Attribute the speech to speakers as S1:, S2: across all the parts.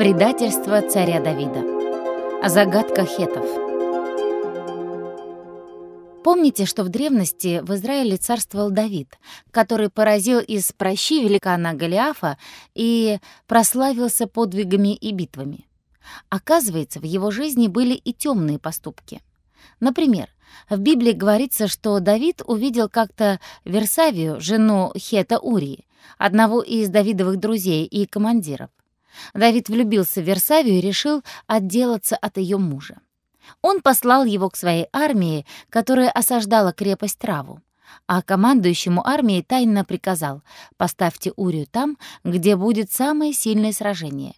S1: Предательство царя Давида. Загадка хетов. Помните, что в древности в Израиле царствовал Давид, который поразил из прощи великана Голиафа и прославился подвигами и битвами. Оказывается, в его жизни были и темные поступки. Например, в Библии говорится, что Давид увидел как-то Версавию, жену Хета Урии, одного из Давидовых друзей и командиров. Давид влюбился в Версавию и решил отделаться от ее мужа. Он послал его к своей армии, которая осаждала крепость Траву, а командующему армией тайно приказал «поставьте Урию там, где будет самое сильное сражение,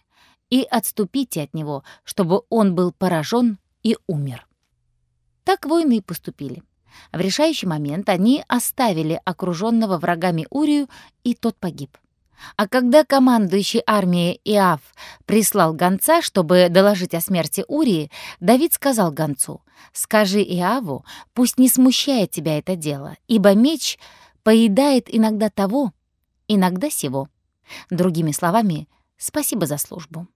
S1: и отступите от него, чтобы он был поражен и умер». Так воины и поступили. В решающий момент они оставили окруженного врагами Урию, и тот погиб. А когда командующий армией Иав прислал гонца, чтобы доложить о смерти Урии, Давид сказал гонцу, «Скажи Иаву, пусть не смущает тебя это дело, ибо меч поедает иногда того, иногда сего». Другими словами, спасибо за службу.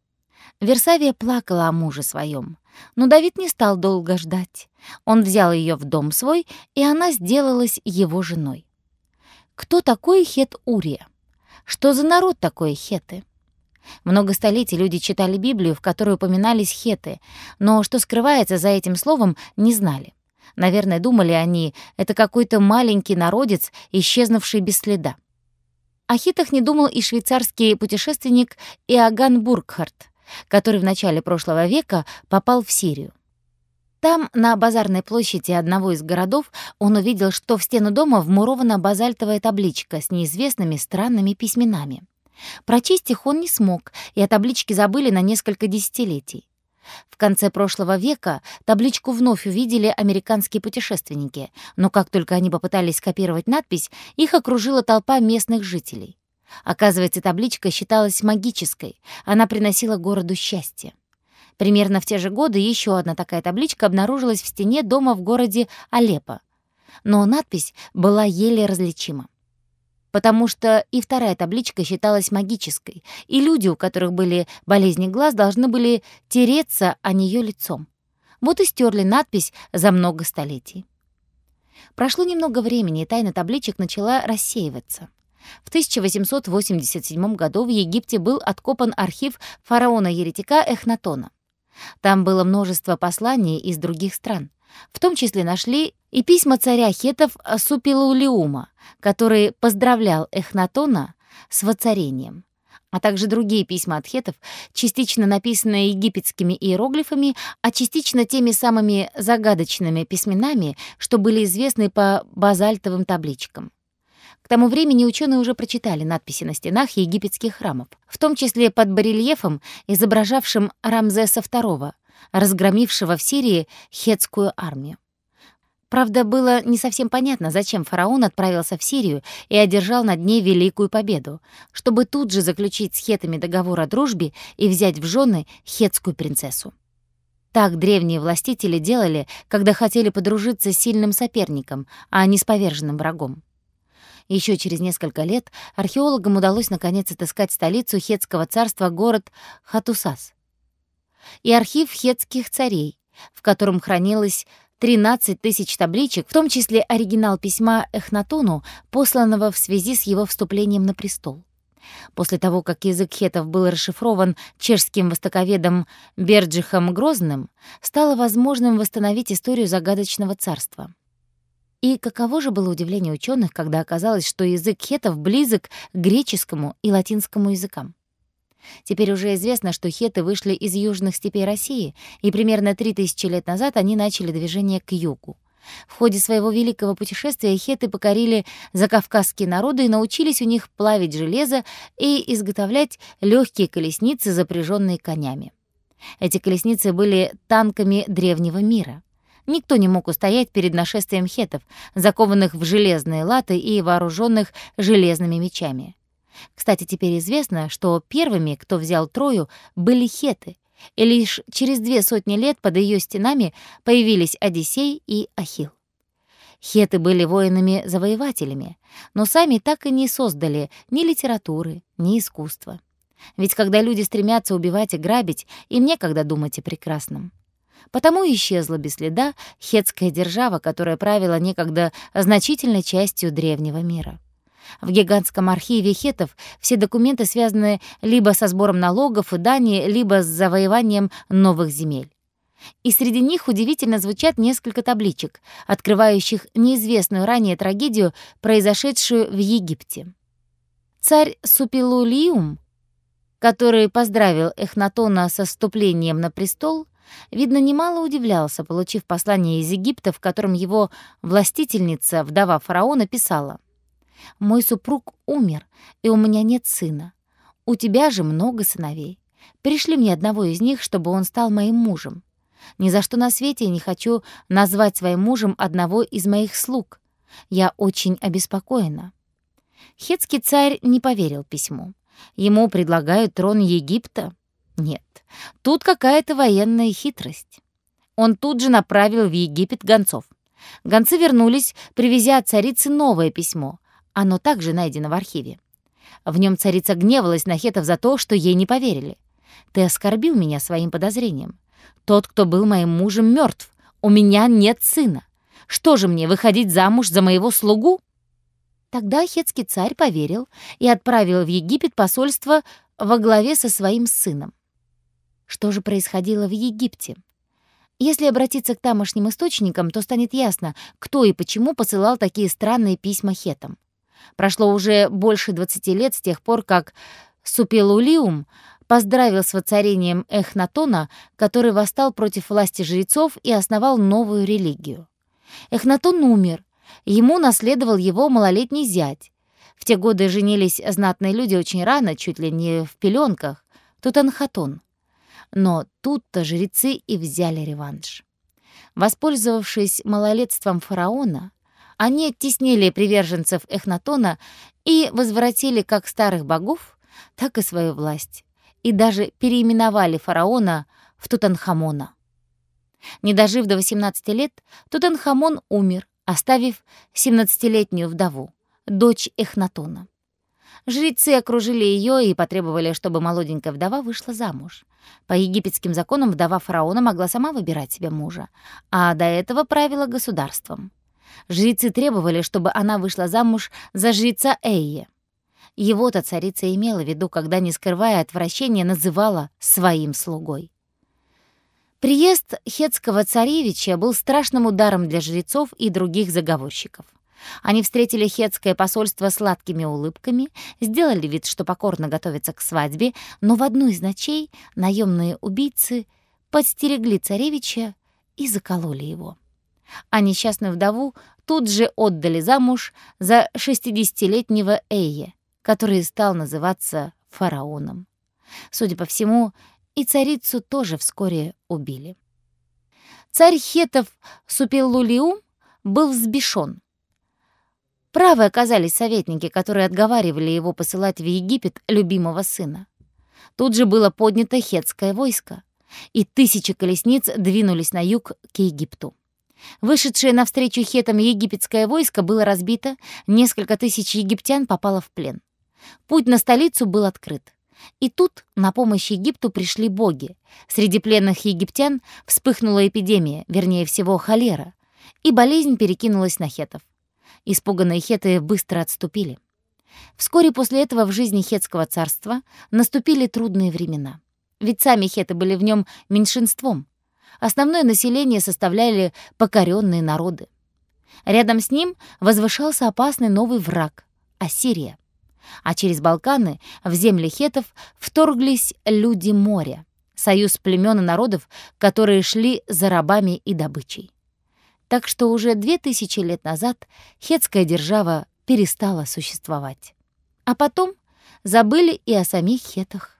S1: Версавия плакала о муже своем, но Давид не стал долго ждать. Он взял ее в дом свой, и она сделалась его женой. Кто такой Хет Урия? Что за народ такой хеты? Много столетий люди читали Библию, в которой упоминались хеты, но что скрывается за этим словом, не знали. Наверное, думали они, это какой-то маленький народец, исчезнувший без следа. О хитах не думал и швейцарский путешественник Иоганн Бургхарт, который в начале прошлого века попал в Сирию. Там, на базарной площади одного из городов, он увидел, что в стену дома вмурована базальтовая табличка с неизвестными странными письменами. Прочесть их он не смог, и о табличке забыли на несколько десятилетий. В конце прошлого века табличку вновь увидели американские путешественники, но как только они попытались скопировать надпись, их окружила толпа местных жителей. Оказывается, табличка считалась магической, она приносила городу счастье. Примерно в те же годы еще одна такая табличка обнаружилась в стене дома в городе Алеппо. Но надпись была еле различима. Потому что и вторая табличка считалась магической, и люди, у которых были болезни глаз, должны были тереться о нее лицом. Вот и стерли надпись за много столетий. Прошло немного времени, и тайна табличек начала рассеиваться. В 1887 году в Египте был откопан архив фараона-еретика Эхнатона. Там было множество посланий из других стран. В том числе нашли и письма царя хетов Супилулиума, который поздравлял Эхнатона с воцарением, а также другие письма от хетов, частично написанные египетскими иероглифами, а частично теми самыми загадочными письменами, что были известны по базальтовым табличкам. К тому времени ученые уже прочитали надписи на стенах египетских храмов, в том числе под барельефом, изображавшим Рамзеса II, разгромившего в Сирии хетскую армию. Правда, было не совсем понятно, зачем фараон отправился в Сирию и одержал над ней великую победу, чтобы тут же заключить с хетами договор о дружбе и взять в жены хетскую принцессу. Так древние властители делали, когда хотели подружиться с сильным соперником, а не с поверженным врагом. Еще через несколько лет археологам удалось наконец отыскать столицу Хетского царства, город Хатусас. И архив хетских царей, в котором хранилось 13 тысяч табличек, в том числе оригинал письма Эхнатону, посланного в связи с его вступлением на престол. После того, как язык хетов был расшифрован чешским востоковедом Берджихом Грозным, стало возможным восстановить историю загадочного царства. И каково же было удивление ученых, когда оказалось, что язык хетов близок к греческому и латинскому языкам. Теперь уже известно, что хеты вышли из южных степей России, и примерно 3000 лет назад они начали движение к югу. В ходе своего великого путешествия хеты покорили закавказские народы и научились у них плавить железо и изготовлять легкие колесницы, запряженные конями. Эти колесницы были танками древнего мира. Никто не мог устоять перед нашествием хетов, закованных в железные латы и вооруженных железными мечами. Кстати, теперь известно, что первыми, кто взял Трою, были хеты, и лишь через две сотни лет под ее стенами появились Одиссей и Ахилл. Хеты были воинами-завоевателями, но сами так и не создали ни литературы, ни искусства. Ведь когда люди стремятся убивать и грабить, им некогда думать о прекрасном. Потому исчезла без следа хетская держава, которая правила некогда значительной частью древнего мира. В гигантском архиве хетов все документы связаны либо со сбором налогов и дани, либо с завоеванием новых земель. И среди них удивительно звучат несколько табличек, открывающих неизвестную ранее трагедию, произошедшую в Египте. Царь Супилулиум, который поздравил Эхнатона со вступлением на престол, видно, немало удивлялся, получив послание из Египта, в котором его властительница, вдова фараона, писала «Мой супруг умер, и у меня нет сына. У тебя же много сыновей. Пришли мне одного из них, чтобы он стал моим мужем. Ни за что на свете я не хочу назвать своим мужем одного из моих слуг. Я очень обеспокоена». Хетский царь не поверил письму. Ему предлагают трон Египта? Нет, тут какая-то военная хитрость. Он тут же направил в Египет гонцов. Гонцы вернулись, привезя от царицы новое письмо. Оно также найдено в архиве. В нем царица гневалась на хетов за то, что ей не поверили. «Ты оскорбил меня своим подозрением. Тот, кто был моим мужем, мертв. У меня нет сына. Что же мне, выходить замуж за моего слугу?» Тогда хетский царь поверил и отправил в Египет посольство во главе со своим сыном. Что же происходило в Египте? Если обратиться к тамошним источникам, то станет ясно, кто и почему посылал такие странные письма хетам. Прошло уже больше 20 лет с тех пор, как Супелулиум поздравил с воцарением Эхнатона, который восстал против власти жрецов и основал новую религию. Эхнатон умер, ему наследовал его малолетний зять. В те годы женились знатные люди очень рано, чуть ли не в пеленках, Тутанхатон. Но тут-то жрецы и взяли реванш. Воспользовавшись малолетством фараона, они оттеснили приверженцев Эхнатона и возвратили как старых богов, так и свою власть и даже переименовали фараона в Тутанхамона. Не дожив до 18 лет, Тутанхамон умер, оставив 17-летнюю вдову, дочь Эхнатона. Жрецы окружили ее и потребовали, чтобы молоденькая вдова вышла замуж. По египетским законам вдова фараона могла сама выбирать себе мужа, а до этого правила государством. Жрецы требовали, чтобы она вышла замуж за жреца Эйе. Его-то царица имела в виду, когда, не скрывая отвращения, называла своим слугой. Приезд хетского царевича был страшным ударом для жрецов и других заговорщиков. Они встретили хетское посольство сладкими улыбками, сделали вид, что покорно готовятся к свадьбе, но в одну из ночей наемные убийцы подстерегли царевича и закололи его. А несчастную вдову тут же отдали замуж за 60-летнего Эйе, который стал называться фараоном. Судя по всему, и царицу тоже вскоре убили. Царь хетов Супеллулиум был взбешен. Правы оказались советники, которые отговаривали его посылать в Египет любимого сына. Тут же было поднято хетское войско, и тысячи колесниц двинулись на юг к Египту. Вышедшее навстречу хетам египетское войско было разбито, несколько тысяч египтян попало в плен. Путь на столицу был открыт. И тут на помощь Египту пришли боги. Среди пленных египтян вспыхнула эпидемия, вернее всего холера, и болезнь перекинулась на хетов. Испуганные хеты быстро отступили. Вскоре после этого в жизни хетского царства наступили трудные времена. Ведь сами хеты были в нем меньшинством. Основное население составляли покоренные народы. Рядом с ним возвышался опасный новый враг — Ассирия а через Балканы в земли хетов вторглись люди моря, союз племен и народов, которые шли за рабами и добычей. Так что уже две тысячи лет назад хетская держава перестала существовать. А потом забыли и о самих хетах.